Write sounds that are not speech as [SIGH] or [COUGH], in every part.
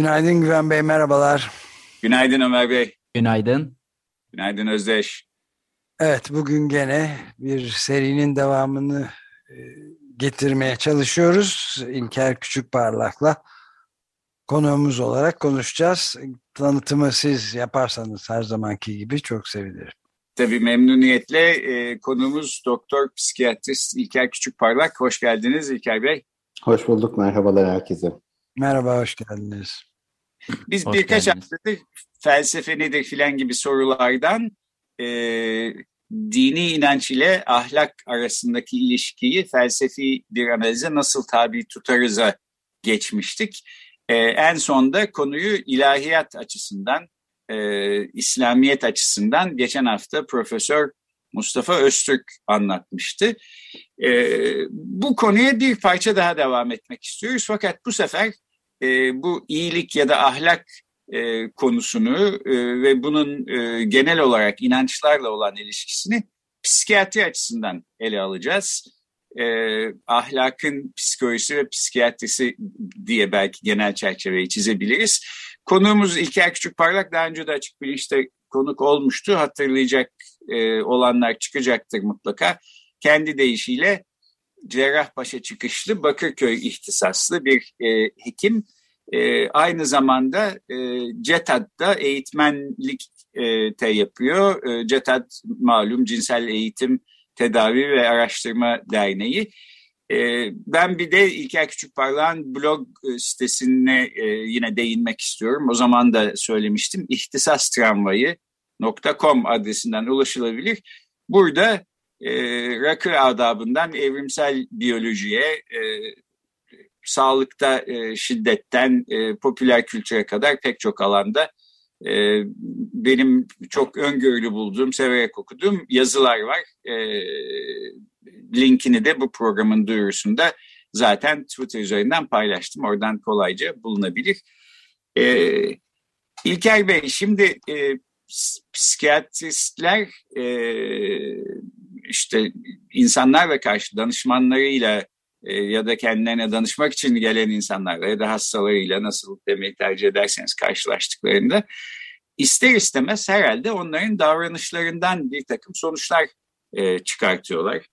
Günaydın Güven Bey, merhabalar. Günaydın Ömer Bey. Günaydın. Günaydın Özdeş. Evet, bugün gene bir serinin devamını e, getirmeye çalışıyoruz. İlker Küçükparlak'la konuğumuz olarak konuşacağız. Tanıtımı siz yaparsanız her zamanki gibi çok sevinirim. Tabii memnuniyetle e, konuğumuz doktor psikiyatrist İlker Küçükparlak. Hoş geldiniz İlker Bey. Hoş bulduk. Merhabalar herkese. Merhaba, hoş geldiniz. Biz Hoş birkaç geldiniz. haftadır felsefe nedir filan gibi sorulardan e, dini inanç ile ahlak arasındaki ilişkiyi felsefi bir analize nasıl tabi tutarıza geçmiştik. E, en sonda konuyu ilahiyat açısından, e, İslamiyet açısından geçen hafta Profesör Mustafa Öztürk anlatmıştı. E, bu konuya bir parça daha devam etmek istiyoruz. Fakat bu sefer e, bu iyilik ya da ahlak e, konusunu e, ve bunun e, genel olarak inançlarla olan ilişkisini psikiyatri açısından ele alacağız. E, ahlakın psikolojisi ve psikiyatrisi diye belki genel çerçeveyi çizebiliriz. Konuğumuz İlker Küçükparlak daha önce de açık bilinçte konuk olmuştu. Hatırlayacak e, olanlar çıkacaktır mutlaka. Kendi deyişiyle Cerrahpaşa çıkışlı Bakırköy ihtisaslı bir e, hekim. E, aynı zamanda e, CETAD'da eğitmenlik e, te yapıyor. E, CETAD malum Cinsel Eğitim Tedavi ve Araştırma Derneği. E, ben bir de İlker Küçükparlak'ın blog e, sitesine e, yine değinmek istiyorum. O zaman da söylemiştim. İhtisastramvayı.com adresinden ulaşılabilir. Burada e, rakı adabından evrimsel biyolojiye, e, sağlıkta e, şiddetten e, popüler kültüre kadar pek çok alanda e, benim çok öngörülü bulduğum, severek okuduğum yazılar var. E, linkini de bu programın duyurusunda zaten Twitter üzerinden paylaştım. Oradan kolayca bulunabilir. E, İlker Bey, şimdi e, psikiyatristler e, işte insanlarla karşı danışmanlarıyla e, ya da kendilerine danışmak için gelen insanlarla ya da hastalarıyla nasıl demeyi tercih ederseniz karşılaştıklarında ister istemez herhalde onların davranışlarından bir takım sonuçlar e, çıkartıyorlar.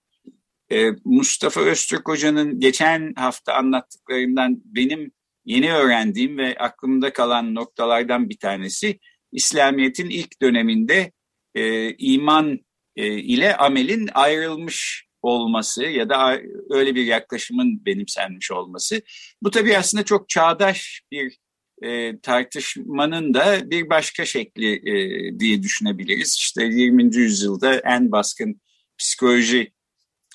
E, Mustafa Öztürk Hoca'nın geçen hafta anlattıklarından benim yeni öğrendiğim ve aklımda kalan noktalardan bir tanesi İslamiyet'in ilk döneminde e, iman ile amelin ayrılmış olması ya da öyle bir yaklaşımın benimsenmiş olması. Bu tabii aslında çok çağdaş bir e, tartışmanın da bir başka şekli e, diye düşünebiliriz. İşte 20. yüzyılda en baskın psikoloji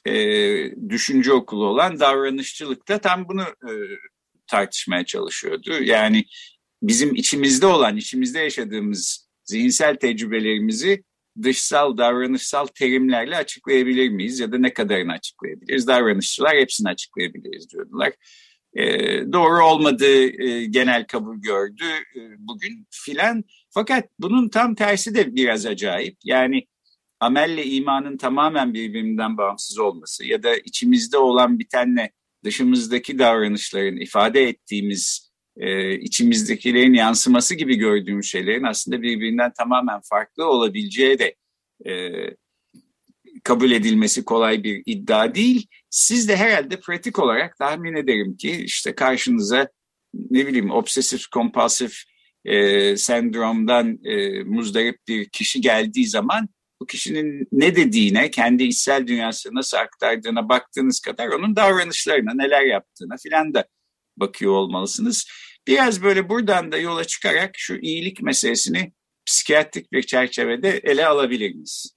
e, düşünce okulu olan davranışçılıkta tam bunu e, tartışmaya çalışıyordu. Yani bizim içimizde olan, içimizde yaşadığımız zihinsel tecrübelerimizi dışsal, davranışsal terimlerle açıklayabilir miyiz ya da ne kadarını açıklayabiliriz? Davranışçılar hepsini açıklayabiliriz diyordular. E, doğru olmadığı e, genel kabul gördü e, bugün filan. Fakat bunun tam tersi de biraz acayip. Yani amelle imanın tamamen birbirinden bağımsız olması ya da içimizde olan bitenle dışımızdaki davranışların ifade ettiğimiz e, içimizdekilerin yansıması gibi gördüğümüz şeylerin aslında birbirinden tamamen farklı olabileceği de e, kabul edilmesi kolay bir iddia değil. Siz de herhalde pratik olarak tahmin ederim ki işte karşınıza ne bileyim obsesif kompulsif e, sendromdan e, muzdarip bir kişi geldiği zaman bu kişinin ne dediğine, kendi içsel dünyasını nasıl aktardığına baktığınız kadar onun davranışlarına, neler yaptığına filan da bakıyor olmalısınız. Biraz böyle buradan da yola çıkarak şu iyilik meselesini psikiyatrik bir çerçevede ele alabilir miyiz?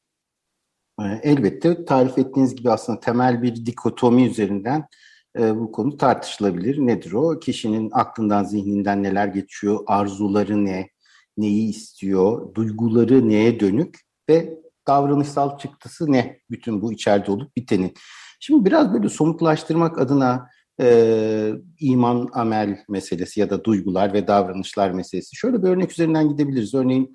Elbette tarif ettiğiniz gibi aslında temel bir dikotomi üzerinden e, bu konu tartışılabilir. Nedir o? Kişinin aklından, zihninden neler geçiyor, arzuları ne, neyi istiyor, duyguları neye dönük ve davranışsal çıktısı ne? Bütün bu içeride olup bitenin. Şimdi biraz böyle somutlaştırmak adına e, iman, amel meselesi ya da duygular ve davranışlar meselesi. Şöyle bir örnek üzerinden gidebiliriz. Örneğin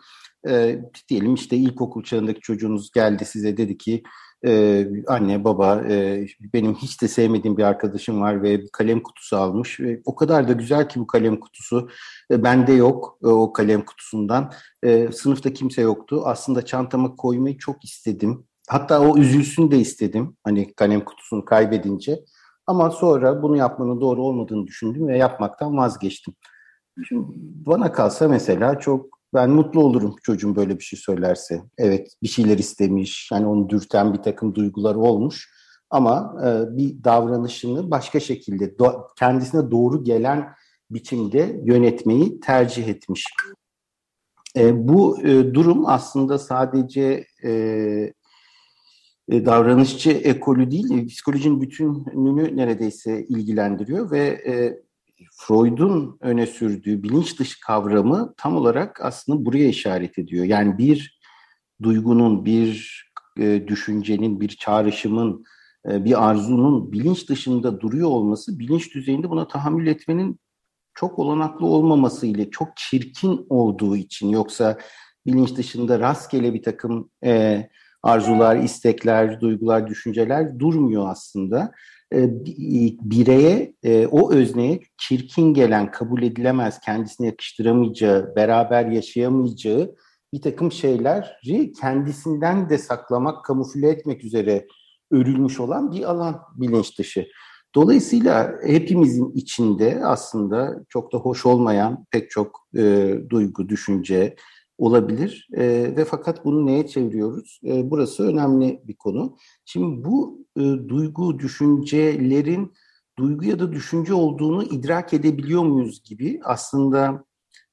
e, diyelim işte ilkokul çağındaki çocuğunuz geldi size dedi ki e, anne baba e, benim hiç de sevmediğim bir arkadaşım var ve bir kalem kutusu almış ve o kadar da güzel ki bu kalem kutusu e, bende yok e, o kalem kutusundan e, sınıfta kimse yoktu aslında çantama koymayı çok istedim hatta o üzülsün de istedim hani kalem kutusunu kaybedince ama sonra bunu yapmanın doğru olmadığını düşündüm ve yapmaktan vazgeçtim. Şimdi bana kalsa mesela çok ben mutlu olurum çocuğum böyle bir şey söylerse. Evet bir şeyler istemiş, yani onu dürten bir takım duygular olmuş. Ama e, bir davranışını başka şekilde do- kendisine doğru gelen biçimde yönetmeyi tercih etmiş. E, bu e, durum aslında sadece e, e, davranışçı ekolü değil, psikolojinin bütününü neredeyse ilgilendiriyor ve e, Freud'un öne sürdüğü bilinç dışı kavramı tam olarak aslında buraya işaret ediyor. Yani bir duygunun, bir e, düşüncenin, bir çağrışımın, e, bir arzunun bilinç dışında duruyor olması bilinç düzeyinde buna tahammül etmenin çok olanaklı olmaması ile çok çirkin olduğu için yoksa bilinç dışında rastgele bir takım e, arzular, istekler, duygular, düşünceler durmuyor aslında. E, bireye, e, o özneye çirkin gelen, kabul edilemez, kendisine yakıştıramayacağı, beraber yaşayamayacağı bir takım şeyleri kendisinden de saklamak, kamufle etmek üzere örülmüş olan bir alan bilinç dışı. Dolayısıyla hepimizin içinde aslında çok da hoş olmayan pek çok e, duygu, düşünce, olabilir e, ve fakat bunu neye çeviriyoruz? E, burası önemli bir konu. Şimdi bu e, duygu, düşüncelerin duygu ya da düşünce olduğunu idrak edebiliyor muyuz gibi aslında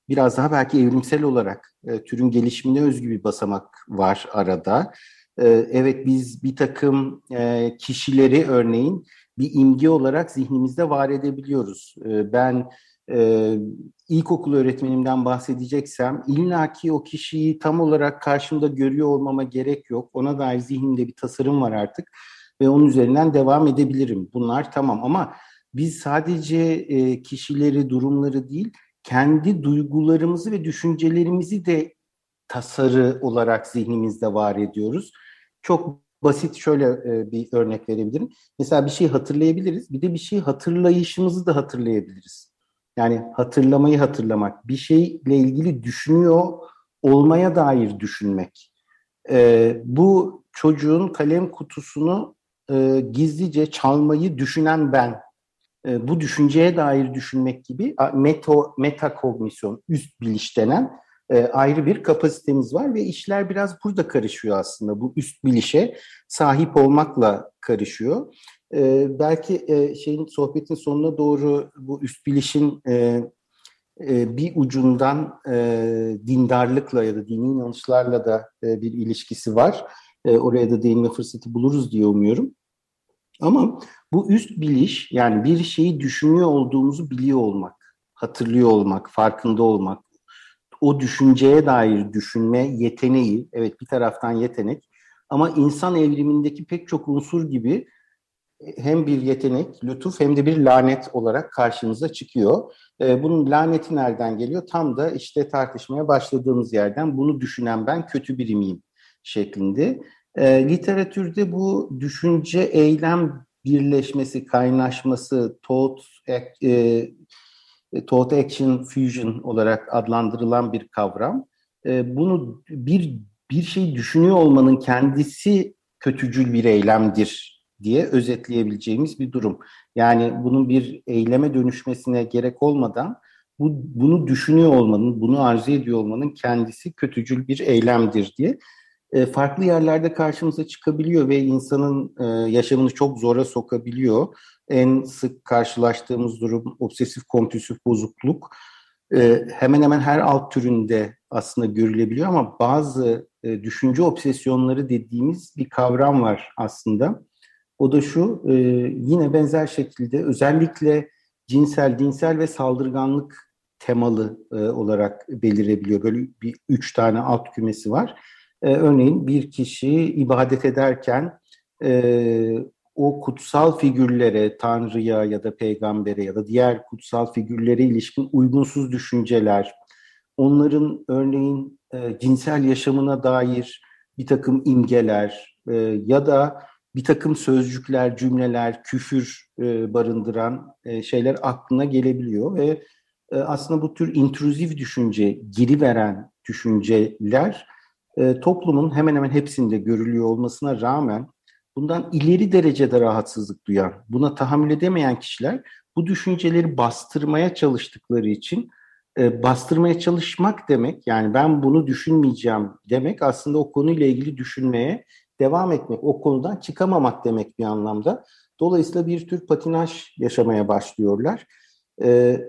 biraz daha belki evrimsel olarak e, türün gelişimine özgü bir basamak var arada. E, evet biz bir takım e, kişileri örneğin bir imge olarak zihnimizde var edebiliyoruz. E, ben e, ilkokul öğretmenimden bahsedeceksem illaki o kişiyi tam olarak karşımda görüyor olmama gerek yok. Ona dair zihnimde bir tasarım var artık ve onun üzerinden devam edebilirim. Bunlar tamam ama biz sadece e, kişileri, durumları değil, kendi duygularımızı ve düşüncelerimizi de tasarı olarak zihnimizde var ediyoruz. Çok basit şöyle e, bir örnek verebilirim. Mesela bir şey hatırlayabiliriz, bir de bir şey hatırlayışımızı da hatırlayabiliriz. Yani hatırlamayı hatırlamak, bir şeyle ilgili düşünüyor olmaya dair düşünmek. E, bu çocuğun kalem kutusunu e, gizlice çalmayı düşünen ben. E, bu düşünceye dair düşünmek gibi meto, metakognisyon, üst biliş denen e, ayrı bir kapasitemiz var ve işler biraz burada karışıyor aslında. Bu üst bilişe sahip olmakla karışıyor. E, belki e, şeyin sohbetin sonuna doğru bu üst bilişin bir ucundan e, dindarlıkla ya da dini inanışlarla da bir ilişkisi var. Oraya da değinme fırsatı buluruz diye umuyorum. Ama bu üst biliş yani bir şeyi düşünüyor olduğumuzu biliyor olmak, hatırlıyor olmak, farkında olmak, o düşünceye dair düşünme yeteneği, evet bir taraftan yetenek ama insan evrimindeki pek çok unsur gibi hem bir yetenek, lütuf hem de bir lanet olarak karşımıza çıkıyor. E, bunun laneti nereden geliyor? Tam da işte tartışmaya başladığımız yerden bunu düşünen ben kötü biri miyim şeklinde. E, literatürde bu düşünce eylem birleşmesi, kaynaşması, thought, e, action fusion olarak adlandırılan bir kavram. E, bunu bir bir şey düşünüyor olmanın kendisi kötücül bir eylemdir diye özetleyebileceğimiz bir durum. Yani bunun bir eyleme dönüşmesine gerek olmadan bu, bunu düşünüyor olmanın, bunu arzu ediyor olmanın kendisi kötücül bir eylemdir diye e, farklı yerlerde karşımıza çıkabiliyor ve insanın e, yaşamını çok zora sokabiliyor. En sık karşılaştığımız durum obsesif kompulsif bozukluk. E, hemen hemen her alt türünde aslında görülebiliyor ama bazı e, düşünce obsesyonları dediğimiz bir kavram var aslında O da şu, e, yine benzer şekilde özellikle cinsel, dinsel ve saldırganlık temalı e, olarak belirebiliyor. Böyle bir üç tane alt kümesi var. E, örneğin bir kişi ibadet ederken e, o kutsal figürlere, Tanrı'ya ya da peygambere ya da diğer kutsal figürlere ilişkin uygunsuz düşünceler, onların örneğin e, cinsel yaşamına dair bir takım imgeler e, ya da bir takım sözcükler, cümleler, küfür e, barındıran e, şeyler aklına gelebiliyor ve e, aslında bu tür intruzif düşünce, geri veren düşünceler e, toplumun hemen hemen hepsinde görülüyor olmasına rağmen bundan ileri derecede rahatsızlık duyan, buna tahammül edemeyen kişiler bu düşünceleri bastırmaya çalıştıkları için e, bastırmaya çalışmak demek yani ben bunu düşünmeyeceğim demek aslında o konuyla ilgili düşünmeye devam etmek, o konudan çıkamamak demek bir anlamda. Dolayısıyla bir tür patinaj yaşamaya başlıyorlar. E,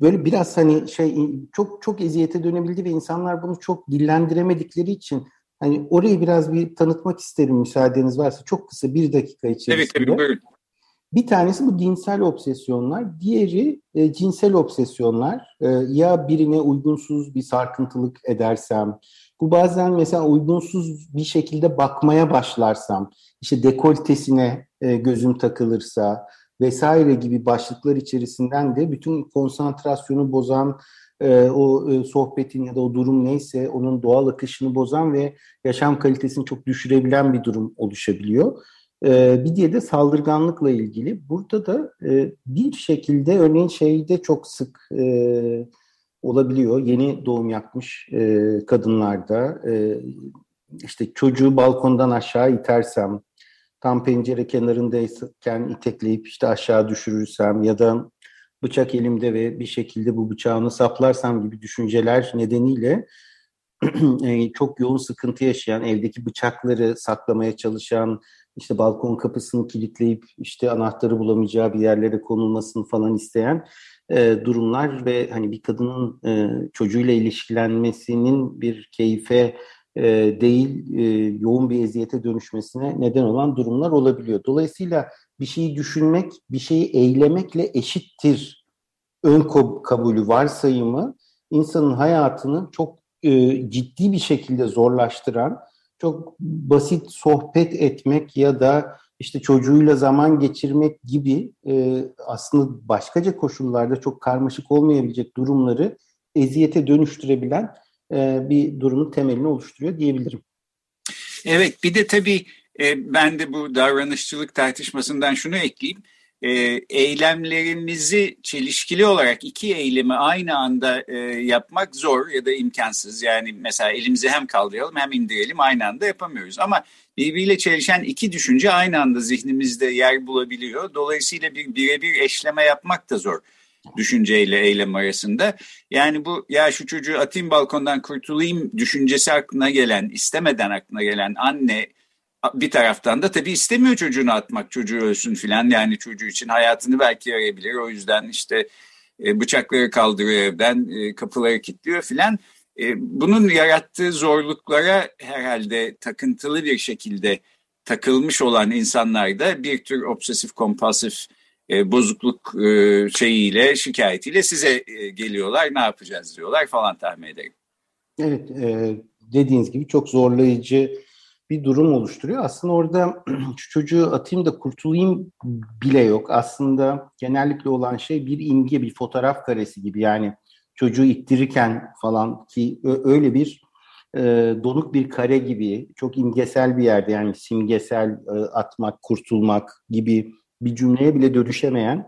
böyle biraz hani şey çok çok eziyete dönebildi ve insanlar bunu çok dillendiremedikleri için hani orayı biraz bir tanıtmak isterim müsaadeniz varsa çok kısa bir dakika içerisinde. Evet tabii buyurun. Bir tanesi bu dinsel obsesyonlar, diğeri e, cinsel obsesyonlar. E, ya birine uygunsuz bir sarkıntılık edersem, bu bazen mesela uygunsuz bir şekilde bakmaya başlarsam, işte dekoltesine e, gözüm takılırsa vesaire gibi başlıklar içerisinden de bütün konsantrasyonu bozan, e, o e, sohbetin ya da o durum neyse onun doğal akışını bozan ve yaşam kalitesini çok düşürebilen bir durum oluşabiliyor. E, bir diye de saldırganlıkla ilgili. Burada da bir şekilde örneğin şeyde çok sık olabiliyor. Yeni doğum yapmış kadınlarda işte çocuğu balkondan aşağı itersem, tam pencere kenarındayken itekleyip işte aşağı düşürürsem ya da bıçak elimde ve bir şekilde bu bıçağını saplarsam gibi düşünceler nedeniyle [CLEARS THROAT] e, çok yoğun sıkıntı yaşayan, evdeki bıçakları saklamaya çalışan, işte balkon kapısını kilitleyip işte anahtarı bulamayacağı bir yerlere konulmasını falan isteyen e, durumlar ve hani bir kadının e, çocuğuyla ilişkilenmesinin bir keyfe e, değil e, yoğun bir eziyete dönüşmesine neden olan durumlar olabiliyor. Dolayısıyla bir şeyi düşünmek, bir şeyi eylemekle eşittir ön kabulü varsayımı insanın hayatını çok e, ciddi bir şekilde zorlaştıran, çok basit sohbet etmek ya da işte çocuğuyla zaman geçirmek gibi e, aslında başkaca koşullarda çok karmaşık olmayabilecek durumları eziyete dönüştürebilen bir durumun temelini oluşturuyor diyebilirim. Evet bir de tabii e, ben de bu davranışçılık tartışmasından şunu ekleyeyim. E, eylemlerimizi çelişkili olarak iki eylemi aynı anda e, yapmak zor ya da imkansız. Yani mesela elimizi hem kaldıralım hem indirelim aynı anda yapamıyoruz. Ama birbiriyle çelişen iki düşünce aynı anda zihnimizde yer bulabiliyor. Dolayısıyla bir birebir eşleme yapmak da zor düşünceyle eylem arasında. Yani bu ya şu çocuğu atayım balkondan kurtulayım düşüncesi aklına gelen, istemeden aklına gelen anne bir taraftan da tabii istemiyor çocuğunu atmak, çocuğu ölsün filan. Yani çocuğu için hayatını belki yarayabilir. O yüzden işte e, bıçakları kaldırıyor evden, e, kapıları kilitliyor filan. E, bunun yarattığı zorluklara herhalde takıntılı bir şekilde takılmış olan insanlar da bir tür obsesif kompulsif bozukluk şeyiyle, şikayetiyle size geliyorlar. Ne yapacağız diyorlar falan tahmin ederim. Evet, dediğiniz gibi çok zorlayıcı bir durum oluşturuyor. Aslında orada [CLEARS THROAT] şu çocuğu atayım da kurtulayım bile yok. Aslında genellikle olan şey bir imge, bir fotoğraf karesi gibi. Yani çocuğu ittirirken falan ki öyle bir e, donuk bir kare gibi çok imgesel bir yerde yani simgesel e, atmak, kurtulmak gibi bir cümleye bile dönüşemeyen,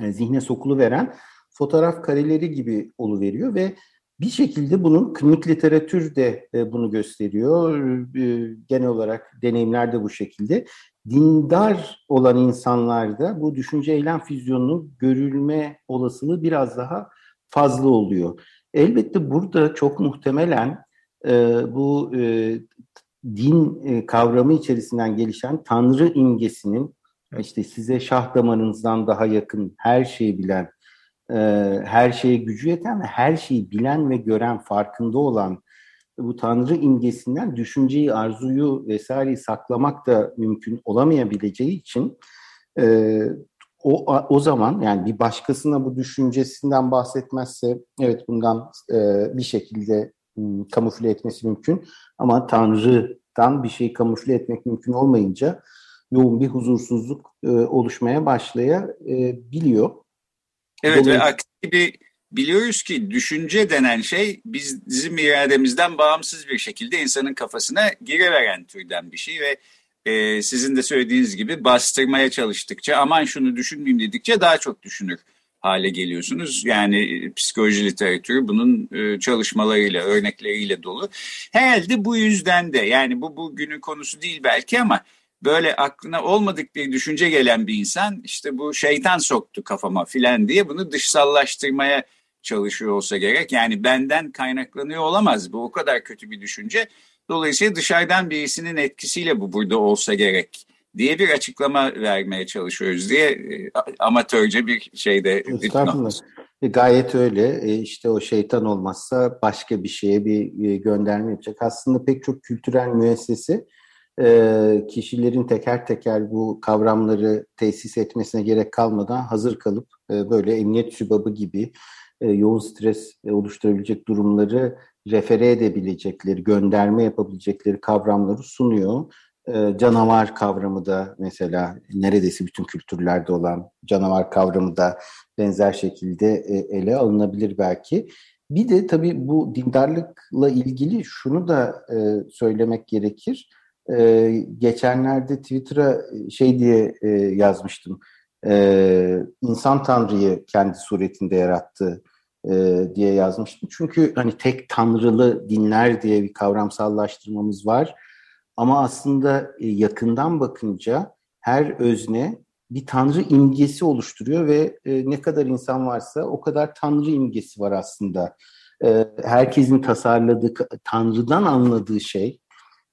e, zihne sokulu veren fotoğraf kareleri gibi oluveriyor ve bir şekilde bunun klinik literatür de e, bunu gösteriyor. E, genel olarak deneyimler de bu şekilde. Dindar olan insanlarda bu düşünce eylem füzyonunun görülme olasılığı biraz daha fazla oluyor. Elbette burada çok muhtemelen e, bu din kavramı içerisinden gelişen Tanrı imgesinin işte size şah damarınızdan daha yakın her şeyi bilen e, her şeye gücü yeten ve her şeyi bilen ve gören, farkında olan bu Tanrı imgesinden düşünceyi, arzuyu vesaireyi saklamak da mümkün olamayabileceği için e, o, o zaman yani bir başkasına bu düşüncesinden bahsetmezse evet bundan e, bir şekilde m, kamufle etmesi mümkün. Ama Tanrı'dan bir şey kamufle etmek mümkün olmayınca yoğun bir huzursuzluk e, oluşmaya başlayabiliyor. Evet ve aksi gibi biliyoruz ki düşünce denen şey biz, bizim irademizden bağımsız bir şekilde insanın kafasına giriveren türden bir şey ve e, sizin de söylediğiniz gibi bastırmaya çalıştıkça aman şunu düşünmeyeyim dedikçe daha çok düşünür hale geliyorsunuz. Yani e, psikoloji literatürü bunun e, çalışmalarıyla, örnekleriyle dolu. Herhalde bu yüzden de yani bu bugünün konusu değil belki ama böyle aklına olmadık bir düşünce gelen bir insan işte bu şeytan soktu kafama filan diye bunu dışsallaştırmaya çalışıyor olsa gerek. Yani benden kaynaklanıyor olamaz bu o kadar kötü bir düşünce. Dolayısıyla dışarıdan birisinin etkisiyle bu burada olsa gerek diye bir açıklama vermeye çalışıyoruz diye e, amatörce bir şeyde Estağfurullah. E, gayet öyle. E, işte o şeytan olmazsa başka bir şeye bir gönderme yapacak. Aslında pek çok kültürel müessese e, kişilerin teker teker bu kavramları tesis etmesine gerek kalmadan hazır kalıp e, böyle emniyet sübabı gibi e, yoğun stres oluşturabilecek durumları refere edebilecekleri, gönderme yapabilecekleri kavramları sunuyor. canavar kavramı da mesela neredeyse bütün kültürlerde olan canavar kavramı da benzer şekilde ele alınabilir belki. Bir de tabii bu dindarlıkla ilgili şunu da söylemek gerekir e, geçenlerde Twitter'a şey diye e, yazmıştım. E, insan Tanrı'yı kendi suretinde yarattı e, diye yazmıştım. Çünkü hani tek tanrılı dinler diye bir kavramsallaştırmamız var. Ama aslında e, yakından bakınca her özne bir tanrı imgesi oluşturuyor ve e, ne kadar insan varsa o kadar tanrı imgesi var aslında. E, herkesin tasarladığı, tanrıdan anladığı şey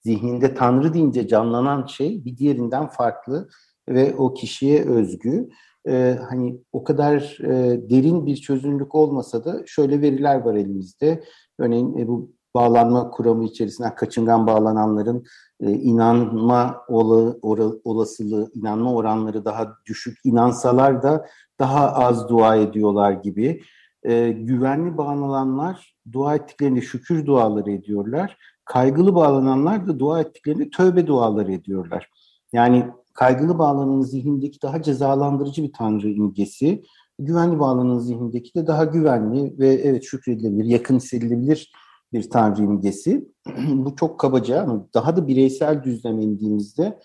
zihninde Tanrı deyince canlanan şey bir diğerinden farklı ve o kişiye özgü. Ee, hani o kadar e, derin bir çözünürlük olmasa da şöyle veriler var elimizde. Örneğin e, bu bağlanma kuramı içerisinden kaçıngan bağlananların e, inanma ola, ora, olasılığı, inanma oranları daha düşük. inansalar da daha az dua ediyorlar gibi. E, güvenli bağlananlar dua ettiklerinde şükür duaları ediyorlar kaygılı bağlananlar da dua ettiklerinde tövbe duaları ediyorlar. Yani kaygılı bağlanan zihnindeki daha cezalandırıcı bir tanrı imgesi, güvenli bağlanan zihnindeki de daha güvenli ve evet şükredilebilir, yakın hissedilebilir bir tanrı imgesi. [CLEARS THROAT] Bu çok kabaca ama daha da bireysel düzleme indiğimizde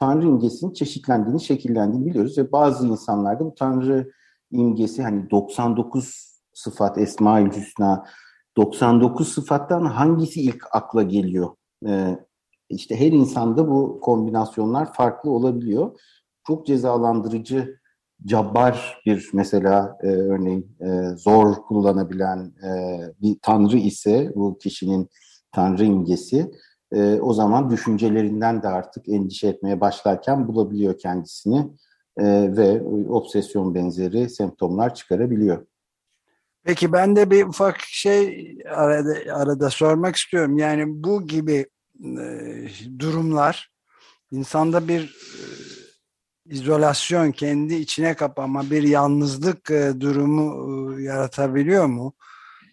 tanrı imgesinin çeşitlendiğini, şekillendiğini biliyoruz ve bazı insanlarda bu tanrı imgesi hani 99 sıfat Esma-ül Hüsna 99 sıfattan hangisi ilk akla geliyor? Ee, işte her insanda bu kombinasyonlar farklı olabiliyor. Çok cezalandırıcı, cabbar bir mesela e, örneğin e, zor kullanabilen e, bir tanrı ise bu kişinin tanrı imgesi e, o zaman düşüncelerinden de artık endişe etmeye başlarken bulabiliyor kendisini e, ve obsesyon benzeri semptomlar çıkarabiliyor. Peki ben de bir ufak şey arada, arada sormak istiyorum. Yani bu gibi e, durumlar insanda bir e, izolasyon, kendi içine kapanma, bir yalnızlık e, durumu e, yaratabiliyor mu?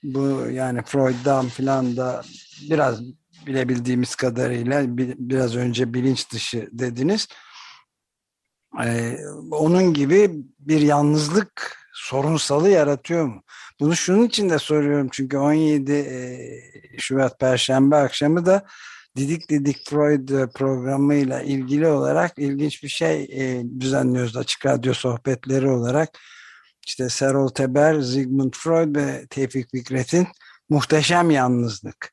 Bu yani Freud'dan filan da biraz bilebildiğimiz kadarıyla bir, biraz önce bilinç dışı dediniz. Ee, onun gibi bir yalnızlık sorunsalı yaratıyor mu? Bunu şunun için de soruyorum çünkü 17 e, Şubat Perşembe akşamı da Didik Didik Freud programıyla ilgili olarak ilginç bir şey e, düzenliyoruz Açık Radyo sohbetleri olarak. İşte Serol Teber, Sigmund Freud ve Tevfik Fikret'in Muhteşem Yalnızlık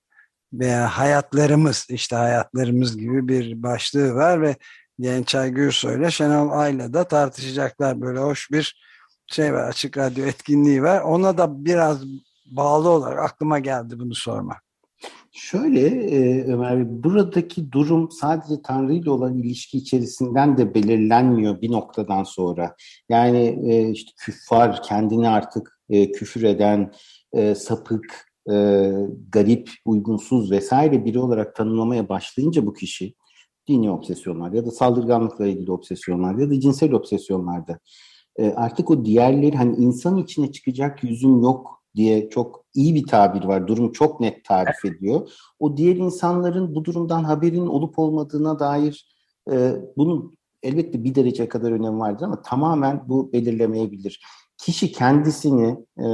veya Hayatlarımız, işte Hayatlarımız gibi bir başlığı var ve Gençay Gürsoy ile Şenol Ayla da tartışacaklar. Böyle hoş bir şey var, açık radyo etkinliği var. Ona da biraz bağlı olarak aklıma geldi bunu sormak. Şöyle e, Ömer Bey, buradaki durum sadece Tanrı ile olan ilişki içerisinden de belirlenmiyor bir noktadan sonra. Yani e, işte küffar, kendini artık e, küfür eden, e, sapık, e, garip, uygunsuz vesaire biri olarak tanımlamaya başlayınca bu kişi dini obsesyonlar ya da saldırganlıkla ilgili obsesyonlar ya da cinsel obsesyonlarda e, artık o diğerleri hani insan içine çıkacak yüzün yok diye çok iyi bir tabir var. Durum çok net tarif ediyor. O diğer insanların bu durumdan haberin olup olmadığına dair e, bunun elbette bir derece kadar önemi vardır ama tamamen bu belirlemeyebilir. Kişi kendisini e,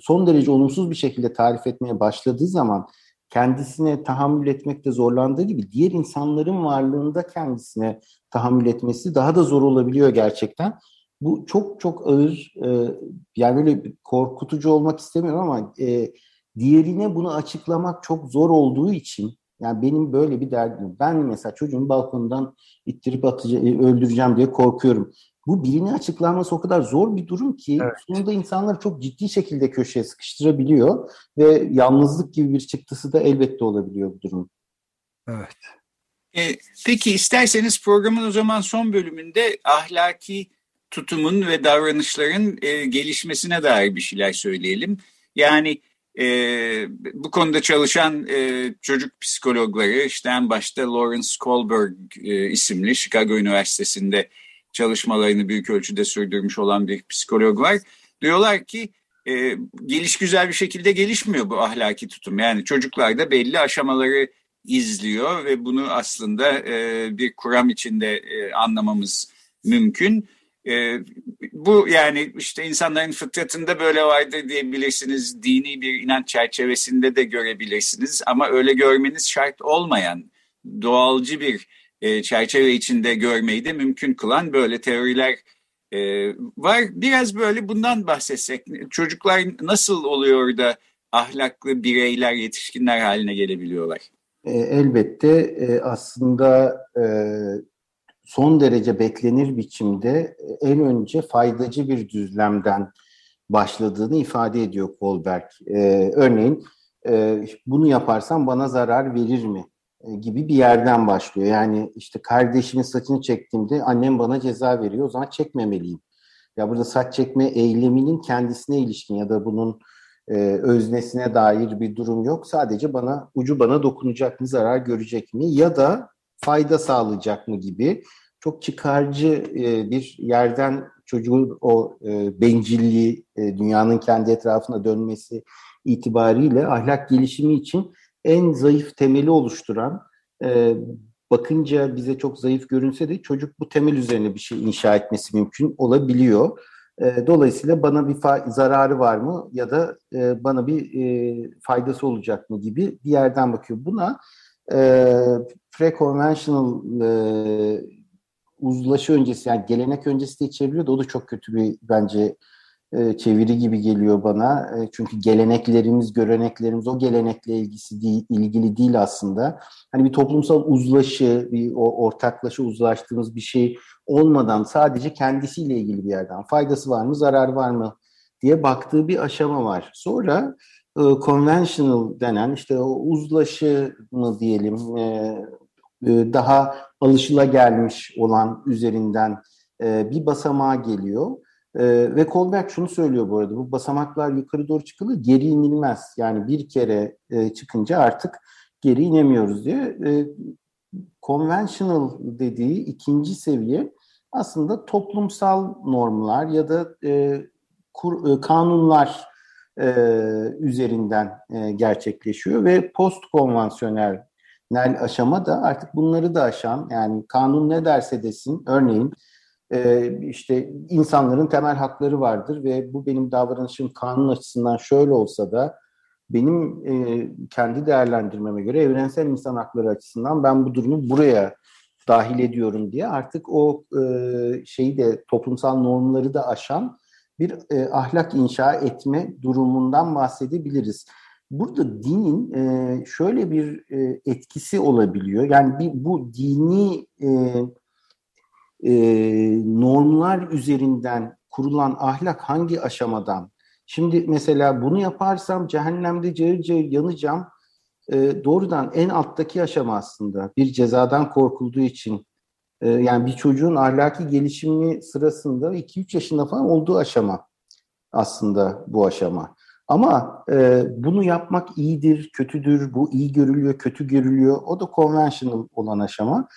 son derece olumsuz bir şekilde tarif etmeye başladığı zaman kendisine tahammül etmekte zorlandığı gibi diğer insanların varlığında kendisine tahammül etmesi daha da zor olabiliyor gerçekten. Bu çok çok ağır, e, yani böyle korkutucu olmak istemiyorum ama e, diğerine bunu açıklamak çok zor olduğu için yani benim böyle bir derdim. Ben mesela çocuğun balkondan ittirip atacağım, e, öldüreceğim diye korkuyorum. Bu birine açıklanması o kadar zor bir durum ki evet. sonunda insanları çok ciddi şekilde köşeye sıkıştırabiliyor ve yalnızlık gibi bir çıktısı da elbette olabiliyor bu durum. Evet. E, peki isterseniz programın o zaman son bölümünde ahlaki tutumun ve davranışların e, gelişmesine dair bir şeyler söyleyelim. Yani e, bu konuda çalışan e, çocuk psikologları işte en başta Lawrence Kohlberg e, isimli Chicago Üniversitesi'nde çalışmalarını büyük ölçüde sürdürmüş olan bir psikolog var. Diyorlar ki e, geliş güzel bir şekilde gelişmiyor bu ahlaki tutum. Yani çocuklar da belli aşamaları izliyor ve bunu aslında e, bir kuram içinde e, anlamamız mümkün. E, bu yani işte insanların fıtratında böyle vardır diyebilirsiniz. Dini bir inanç çerçevesinde de görebilirsiniz. Ama öyle görmeniz şart olmayan doğalcı bir e, çerçeve içinde görmeyi de mümkün kılan böyle teoriler e, var. Biraz böyle bundan bahsetsek. Çocuklar nasıl oluyor da ahlaklı bireyler, yetişkinler haline gelebiliyorlar? E, elbette e, aslında e, son derece beklenir biçimde e, en önce faydacı bir düzlemden başladığını ifade ediyor Kohlberg. E, örneğin e, bunu yaparsam bana zarar verir mi e, gibi bir yerden başlıyor. Yani işte kardeşimin saçını çektiğimde annem bana ceza veriyor o zaman çekmemeliyim. Ya burada saç çekme eyleminin kendisine ilişkin ya da bunun e, öznesine dair bir durum yok. Sadece bana ucu bana dokunacak mı, zarar görecek mi ya da fayda sağlayacak mı gibi çok çıkarcı e, bir yerden çocuğun o e, bencilliği, e, dünyanın kendi etrafına dönmesi itibariyle ahlak gelişimi için en zayıf temeli oluşturan, e, bakınca bize çok zayıf görünse de çocuk bu temel üzerine bir şey inşa etmesi mümkün olabiliyor. Dolayısıyla bana bir zararı var mı ya da bana bir faydası olacak mı gibi bir yerden bakıyor. Buna e, pre-conventional e, uzlaşı öncesi yani gelenek öncesi de çeviriyor da o da çok kötü bir bence e, çeviri gibi geliyor bana. E, çünkü geleneklerimiz, göreneklerimiz o gelenekle ilgisi değil, ilgili değil aslında. Hani bir toplumsal uzlaşı, bir o ortaklaşa uzlaştığımız bir şey olmadan sadece kendisiyle ilgili bir yerden faydası var mı, zarar var mı diye baktığı bir aşama var. Sonra e, conventional denen işte o uzlaşı mı diyelim e, e, daha alışılagelmiş olan üzerinden e, bir basamağa geliyor. E, ve Kohlberg şunu söylüyor bu arada, bu basamaklar yukarı doğru çıkılır, geri inilmez. Yani bir kere çıkınca artık geri inemiyoruz diye. conventional dediği ikinci seviye aslında toplumsal normlar ya da kanunlar üzerinden gerçekleşiyor ve post konvansiyonel nel aşama da artık bunları da aşan yani kanun ne derse desin örneğin e, işte insanların temel hakları vardır ve bu benim davranışım kanun açısından şöyle olsa da benim e, kendi değerlendirmeme göre evrensel insan hakları açısından ben bu durumu buraya dahil ediyorum diye artık o e, şeyi de toplumsal normları da aşan bir e, ahlak inşa etme durumundan bahsedebiliriz. Burada dinin e, şöyle bir e, etkisi olabiliyor. Yani bir, bu dini e, e, normlar üzerinden kurulan ahlak hangi aşamadan? Şimdi mesela bunu yaparsam cehennemde cayır cayır yanacağım. E, doğrudan en alttaki aşama aslında bir cezadan korkulduğu için e, yani bir çocuğun ahlaki gelişimi sırasında 2-3 yaşında falan olduğu aşama aslında bu aşama. Ama e, bunu yapmak iyidir, kötüdür, bu iyi görülüyor, kötü görülüyor. O da conventional olan aşama.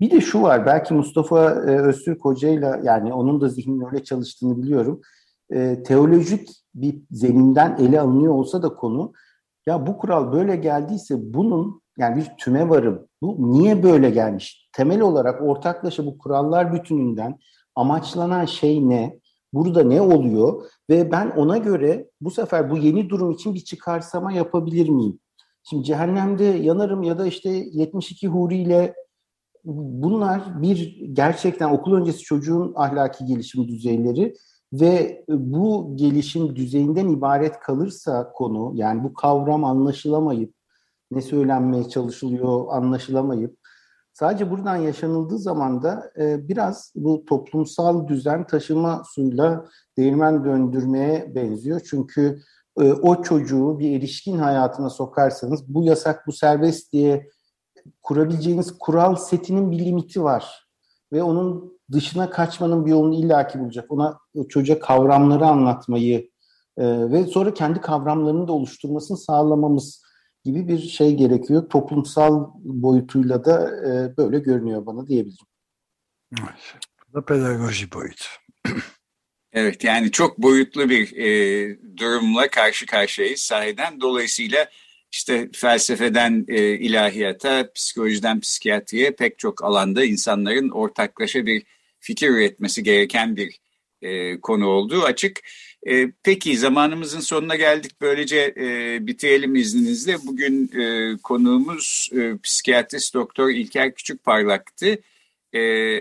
Bir de şu var, belki Mustafa e, Öztürk Hoca'yla yani onun da zihninin öyle çalıştığını biliyorum. E, teolojik bir zeminden ele alınıyor olsa da konu, ya bu kural böyle geldiyse bunun yani bir tüme varım, bu niye böyle gelmiş? Temel olarak ortaklaşa bu kurallar bütününden amaçlanan şey ne? Burada ne oluyor? Ve ben ona göre bu sefer bu yeni durum için bir çıkarsama yapabilir miyim? Şimdi cehennemde yanarım ya da işte 72 huri ile bunlar bir gerçekten okul öncesi çocuğun ahlaki gelişim düzeyleri ve bu gelişim düzeyinden ibaret kalırsa konu yani bu kavram anlaşılamayıp ne söylenmeye çalışılıyor anlaşılamayıp sadece buradan yaşanıldığı zaman da e, biraz bu toplumsal düzen taşıma suyla değirmen döndürmeye benziyor. Çünkü e, o çocuğu bir erişkin hayatına sokarsanız bu yasak bu serbest diye kurabileceğiniz kural setinin bir limiti var. Ve onun dışına kaçmanın bir yolunu illaki bulacak. Ona çocuğa kavramları anlatmayı e, ve sonra kendi kavramlarını da oluşturmasını sağlamamız gibi bir şey gerekiyor. Toplumsal boyutuyla da e, böyle görünüyor bana diyebilirim. Evet. Bu da pedagoji boyutu. [CLEARS THROAT] evet yani çok boyutlu bir e, durumla karşı karşıyayız sahiden. Dolayısıyla işte felsefeden e, ilahiyata, psikolojiden psikiyatriye pek çok alanda insanların ortaklaşa bir fikir üretmesi gereken bir e, konu olduğu açık. E, peki zamanımızın sonuna geldik. Böylece e, bitirelim izninizle. Bugün e, konuğumuz e, psikiyatrist doktor İlker Küçükparlak'tı. E,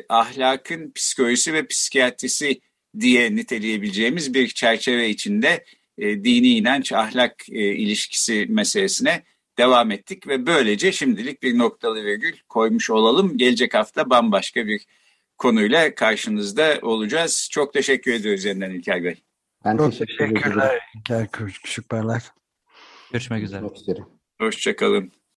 ahlakın psikolojisi ve psikiyatrisi diye niteleyebileceğimiz bir çerçeve içinde e, dini inanç ahlak e, ilişkisi meselesine devam ettik ve böylece şimdilik bir noktalı virgül koymuş olalım. Gelecek hafta bambaşka bir konuyla karşınızda olacağız. Çok teşekkür ediyoruz yeniden İlker Bey. Ben Çok teşekkür teşekkürler İlker Küçükparlak. Görüşmek üzere. Hoşçakalın.